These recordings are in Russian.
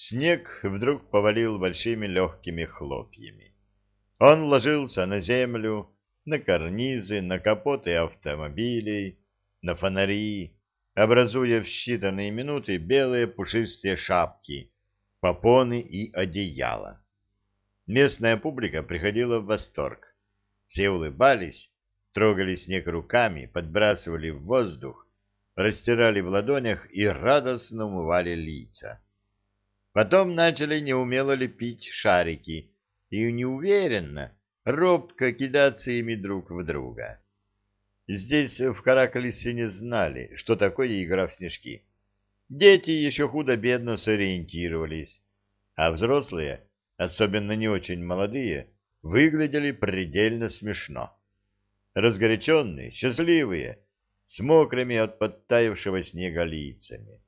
снег вдруг повалил большими легкими хлопьями. Он ложился на землю, на карнизы, на капоты автомобилей, на фонари, образуя в считанные минуты белые пушистые шапки, попоны и одеяла. Местная публика приходила в восторг. Все улыбались, трогали снег руками, подбрасывали в воздух, растирали в ладонях и радостно умывали лица. Потом начали неумело лепить шарики и неуверенно, робко кидаться ими друг в друга. Здесь, в Каракалисе, не знали, что такое игра в снежки. Дети еще худо-бедно сориентировались, а взрослые, особенно не очень молодые, выглядели предельно смешно. Разгоряченные, счастливые, с мокрыми от подтаявшего снега лицами.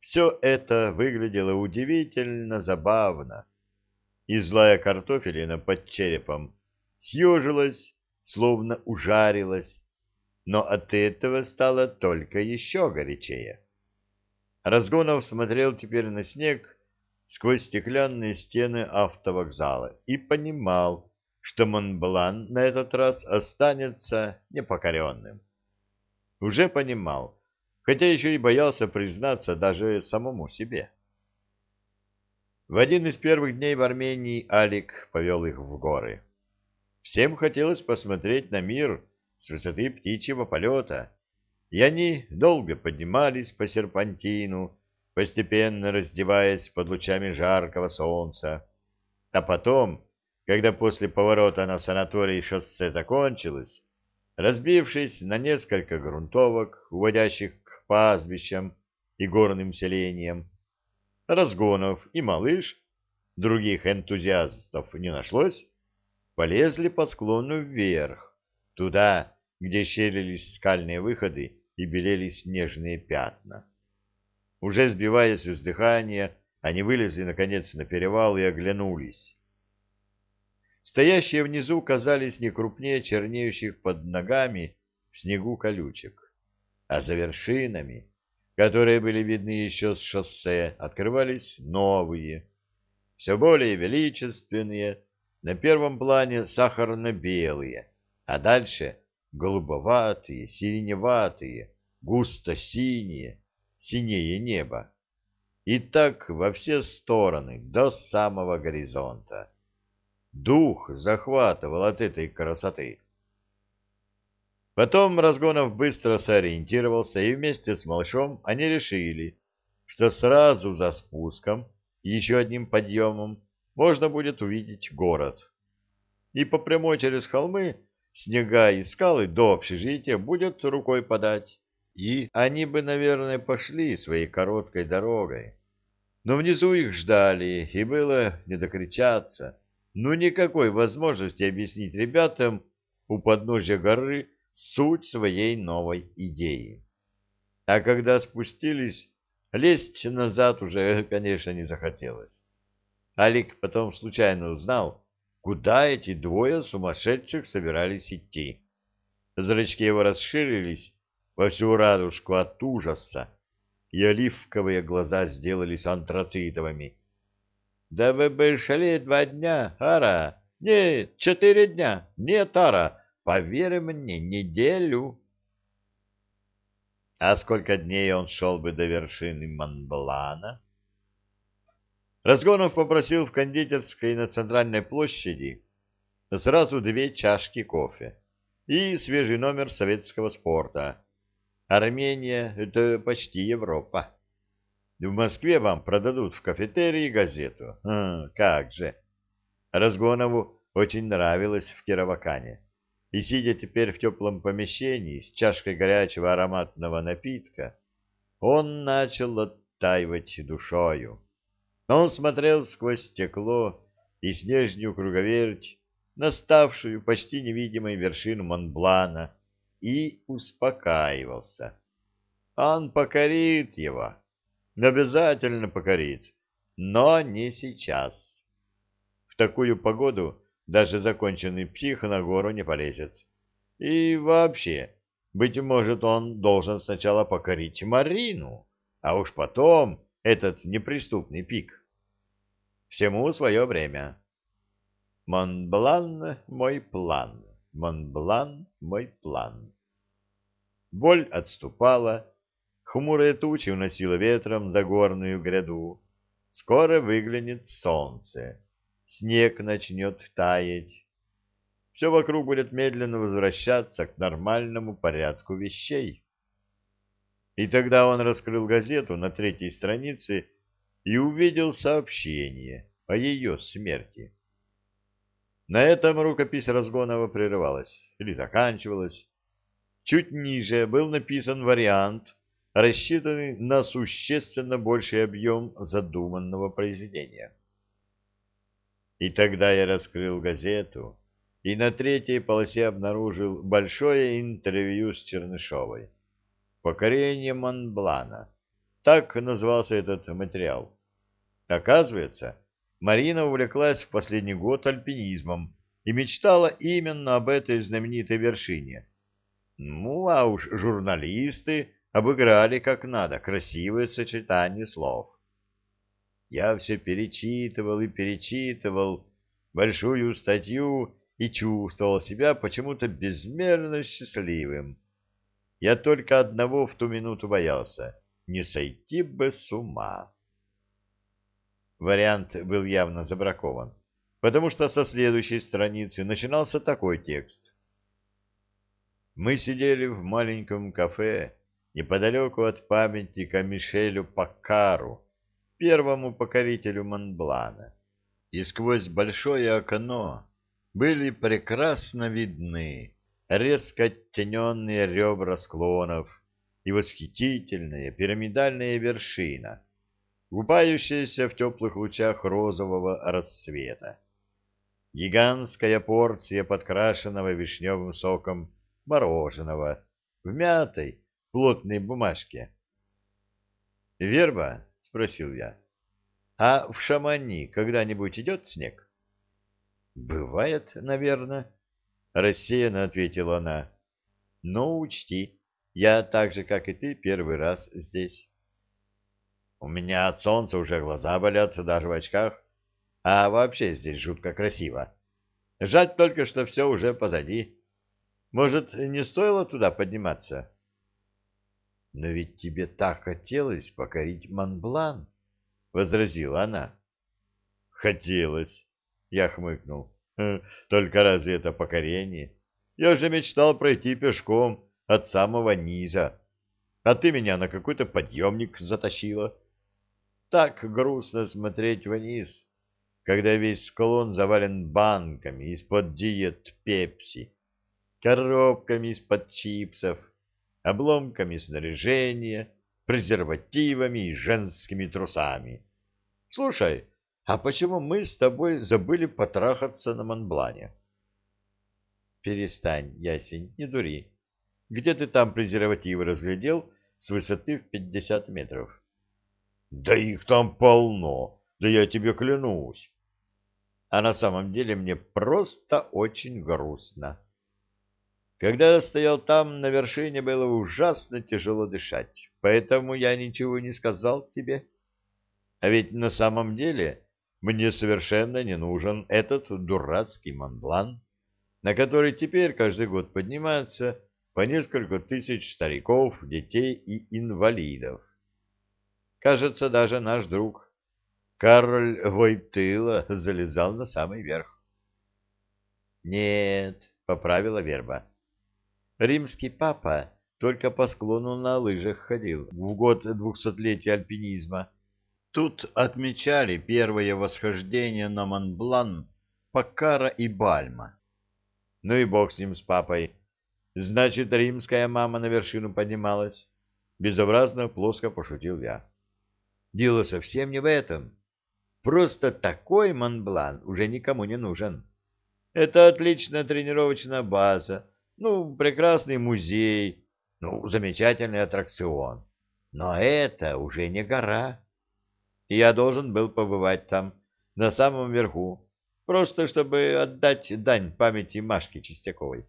Все это выглядело удивительно забавно, и злая картофелина под черепом съежилась, словно ужарилась, но от этого стало только еще горячее. Разгонов смотрел теперь на снег сквозь стеклянные стены автовокзала и понимал, что Монблан на этот раз останется непокоренным. Уже понимал, хотя еще и боялся признаться даже самому себе. В один из первых дней в Армении Алик повел их в горы. Всем хотелось посмотреть на мир с высоты птичьего полета, и они долго поднимались по серпантину, постепенно раздеваясь под лучами жаркого солнца. А потом, когда после поворота на санаторий шоссе закончилось, разбившись на несколько грунтовок, уводящих пастбищам и горным селениям, Разгонов и малыш, других энтузиастов не нашлось, полезли по склону вверх, туда, где щелились скальные выходы и белели снежные пятна. Уже сбиваясь из дыхания, они вылезли, наконец, на перевал и оглянулись. Стоящие внизу казались не крупнее чернеющих под ногами в снегу колючек, а за вершинами которые были видны еще с шоссе, открывались новые, все более величественные, на первом плане сахарно-белые, а дальше голубоватые, сиреневатые, густо-синие, синее небо. И так во все стороны, до самого горизонта. Дух захватывал от этой красоты. Потом Разгонов быстро сориентировался, и вместе с малышом они решили, что сразу за спуском еще одним подъемом можно будет увидеть город. И по прямой через холмы, снега и скалы до общежития будет рукой подать. И они бы, наверное, пошли своей короткой дорогой. Но внизу их ждали, и было не докричаться. Ну, никакой возможности объяснить ребятам у подножья горы, суть своей новой идеи. А когда спустились, лезть назад уже, конечно, не захотелось. Алик потом случайно узнал, куда эти двое сумасшедших собирались идти. Зрачки его расширились во всю радужку от ужаса, и оливковые глаза сделались антрацитовыми. — Да вы бы шли два дня, Ара! Нет, четыре дня! Нет, Ара! Поверь мне, неделю. А сколько дней он шел бы до вершины Монблана? Разгонов попросил в кондитерской на центральной площади сразу две чашки кофе и свежий номер советского спорта. Армения — это почти Европа. В Москве вам продадут в кафетерии газету. А, как же! Разгонову очень нравилось в Кировакане и, сидя теперь в теплом помещении с чашкой горячего ароматного напитка, он начал оттаивать душою. Он смотрел сквозь стекло и снежную круговерть на ставшую почти невидимой вершину Монблана и успокаивался. Он покорит его, обязательно покорит, но не сейчас. В такую погоду даже законченный псих на гору не полезет. И вообще, быть может, он должен сначала покорить Марину, а уж потом этот неприступный пик. Всему свое время. Монблан — мой план, Монблан — мой план. Боль отступала, хмурые тучи уносила ветром за горную гряду. Скоро выглянет солнце, снег начнет таять. Все вокруг будет медленно возвращаться к нормальному порядку вещей. И тогда он раскрыл газету на третьей странице и увидел сообщение о ее смерти. На этом рукопись Разгонова прерывалась или заканчивалась. Чуть ниже был написан вариант, рассчитанный на существенно больший объем задуманного произведения. И тогда я раскрыл газету и на третьей полосе обнаружил большое интервью с Чернышовой. «Покорение Монблана». Так назывался этот материал. Оказывается, Марина увлеклась в последний год альпинизмом и мечтала именно об этой знаменитой вершине. Ну, а уж журналисты обыграли как надо красивое сочетание слов. Я все перечитывал и перечитывал большую статью и чувствовал себя почему-то безмерно счастливым. Я только одного в ту минуту боялся — не сойти бы с ума. Вариант был явно забракован, потому что со следующей страницы начинался такой текст. Мы сидели в маленьком кафе неподалеку от памятника Мишелю Паккару, первому покорителю Монблана, и сквозь большое окно были прекрасно видны резко оттененные ребра склонов и восхитительная пирамидальная вершина — купающаяся в теплых лучах розового рассвета. Гигантская порция подкрашенного вишневым соком мороженого в мятой плотной бумажке. «Верба?» — спросил я. «А в Шамани когда-нибудь идет снег?» «Бывает, наверное», — рассеянно ответила она. «Но учти, я так же, как и ты, первый раз здесь». У меня от солнца уже глаза болят, даже в очках. А вообще здесь жутко красиво. Жаль только, что все уже позади. Может, не стоило туда подниматься? — Но ведь тебе так хотелось покорить Монблан, — возразила она. — Хотелось, — я хмыкнул. — Только разве это покорение? Я же мечтал пройти пешком от самого низа, а ты меня на какой-то подъемник затащила. — так грустно смотреть вниз, когда весь склон завален банками из-под диет пепси, коробками из-под чипсов, обломками снаряжения, презервативами и женскими трусами. Слушай, а почему мы с тобой забыли потрахаться на Монблане? Перестань, ясень, не дури. Где ты там презервативы разглядел с высоты в пятьдесят метров? Да их там полно, да я тебе клянусь. А на самом деле мне просто очень грустно. Когда я стоял там, на вершине было ужасно тяжело дышать, поэтому я ничего не сказал тебе. А ведь на самом деле мне совершенно не нужен этот дурацкий Монблан, на который теперь каждый год поднимается по несколько тысяч стариков, детей и инвалидов. Кажется, даже наш друг Карль Войтыла залезал на самый верх. «Нет», — поправила Верба. «Римский папа только по склону на лыжах ходил в год двухсотлетия альпинизма. Тут отмечали первое восхождение на Монблан Пакара и Бальма. Ну и бог с ним, с папой. Значит, римская мама на вершину поднималась. Безобразно плоско пошутил я. Дело совсем не в этом. Просто такой Монблан уже никому не нужен. Это отличная тренировочная база, ну, прекрасный музей, ну, замечательный аттракцион. Но это уже не гора. И я должен был побывать там, на самом верху, просто чтобы отдать дань памяти Машке Чистяковой.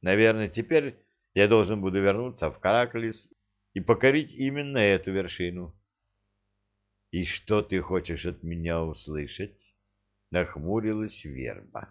Наверное, теперь я должен буду вернуться в Караклис и покорить именно эту вершину. И что ты хочешь от меня услышать? Нахмурилась верба.